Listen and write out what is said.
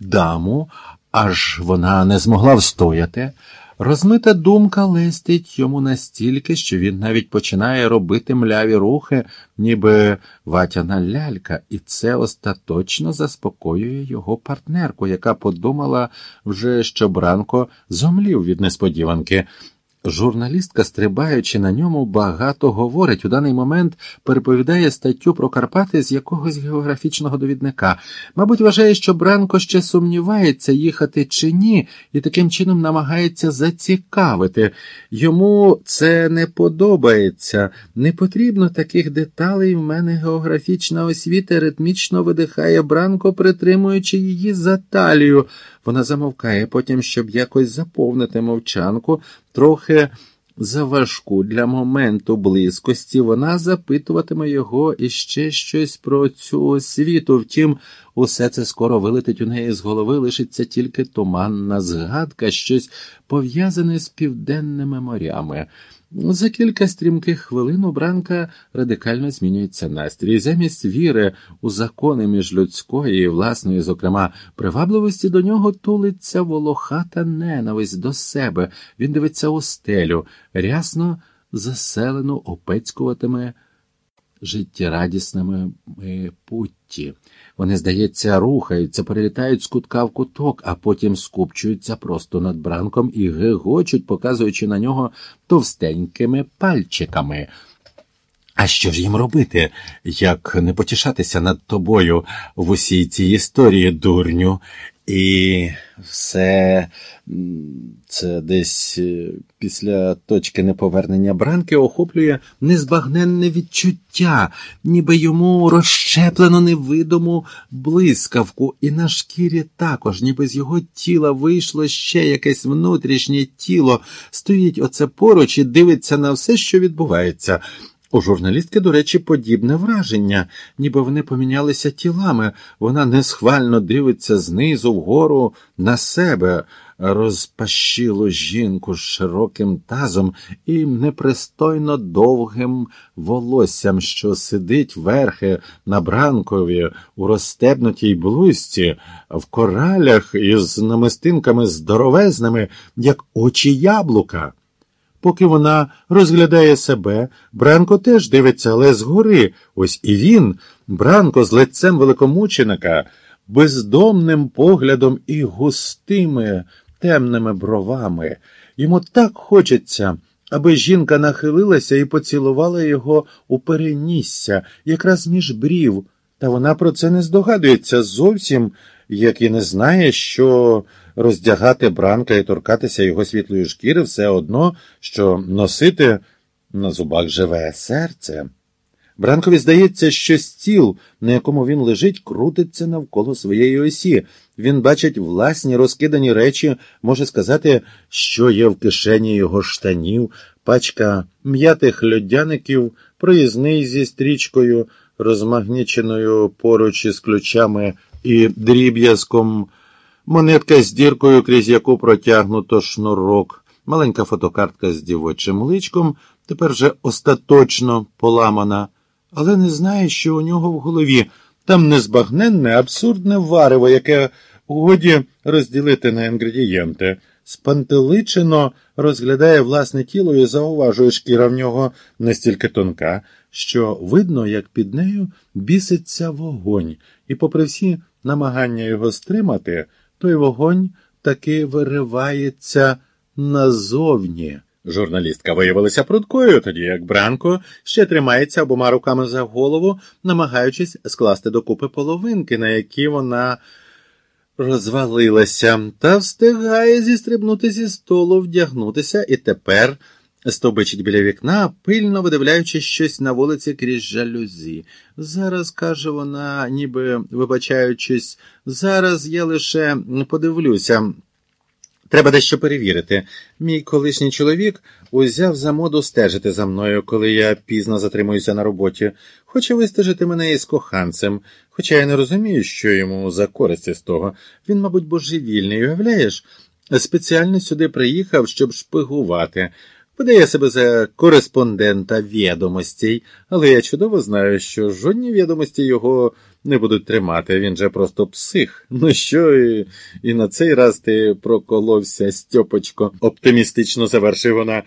даму, аж вона не змогла встояти. Розмита думка лестить йому настільки, що він навіть починає робити мляві рухи, ніби ватяна лялька, і це остаточно заспокоює його партнерку, яка подумала вже, що Бранко зомлів від несподіванки. Журналістка, стрибаючи на ньому, багато говорить. У даний момент переповідає статтю про Карпати з якогось географічного довідника. Мабуть, вважає, що Бранко ще сумнівається, їхати чи ні, і таким чином намагається зацікавити. Йому це не подобається. Не потрібно таких деталей. В мене географічна освіта ритмічно видихає Бранко, притримуючи її за талію. Вона замовкає потім, щоб якось заповнити мовчанку, трохи заважку для моменту близькості. Вона запитуватиме його іще щось про цю освіту. Втім, усе це скоро вилетить у неї з голови, лишиться тільки туманна згадка, щось пов'язане з південними морями. За кілька стрімких хвилин у Бранка радикально змінюється настрій. Замість віри у закони між людської і власної, зокрема, привабливості до нього тулиться волохата ненависть до себе. Він дивиться у стелю, рясно заселену опецькуватиме життєрадісними путті. Вони, здається, рухаються, перелітають з кутка в куток, а потім скупчуються просто над бранком і гегочуть, показуючи на нього товстенькими пальчиками. А що ж їм робити, як не потішатися над тобою в усій цій історії, дурню? І все це десь е, після точки неповернення бранки охоплює незбагненне відчуття, ніби йому розщеплено невидиму блискавку, і на шкірі також, ніби з його тіла вийшло ще якесь внутрішнє тіло, стоїть оце поруч і дивиться на все, що відбувається. У журналістки, до речі, подібне враження, ніби вони помінялися тілами. Вона несхвально дивиться знизу вгору на себе, розпашіло жінку з широким тазом і непристойно довгим волоссям, що сидить верхи на бранкові у розстебнутій блузці, в коралях із намистинками здоровезними, як очі яблука. Поки вона розглядає себе, Бранко теж дивиться, але згори. Ось і він, Бранко з лицем великомученика, бездомним поглядом і густими темними бровами. Йому так хочеться, аби жінка нахилилася і поцілувала його у перенісся, якраз між брів, та вона про це не здогадується зовсім, як і не знає, що роздягати бранка і торкатися його світлої шкіри все одно, що носити на зубах живе серце. Бранкові здається, що стіл, на якому він лежить, крутиться навколо своєї осі. Він бачить власні розкидані речі, може сказати, що є в кишені його штанів, пачка м'ятих льодяників, проїзний зі стрічкою, розмагніченою поруч із ключами і дріб'язком монетка з діркою, крізь яку протягнуто шнурок, маленька фотокартка з дівочим личком, тепер вже остаточно поламана, але не знає, що у нього в голові. Там незбагненне, абсурдне варево, яке годі розділити на інгредієнти. Спантеличено розглядає власне тіло і зауважує шкіра в нього настільки тонка, що видно, як під нею біситься вогонь, і, попри всі намагання його стримати, той вогонь таки виривається назовні. Журналістка виявилася прудкою, тоді як Бранко ще тримається обома руками за голову, намагаючись скласти докупи половинки, на які вона розвалилася, та встигає зістрибнути зі столу, вдягнутися і тепер стовбичить біля вікна, пильно видивляючи щось на вулиці крізь жалюзі. Зараз, каже вона, ніби вибачаючись, зараз я лише подивлюся. Треба дещо перевірити. Мій колишній чоловік узяв за моду стежити за мною, коли я пізно затримуюся на роботі. Хоче вистежити мене із коханцем, хоча я не розумію, що йому за користь з того. Він, мабуть, божевільний, уявляєш? Спеціально сюди приїхав, щоб шпигувати. Видає себе за кореспондента відомостей, але я чудово знаю, що жодні відомості його не будуть тримати, він же просто псих. Ну що, і, і на цей раз ти проколовся, Стьопочко, оптимістично завершив вона.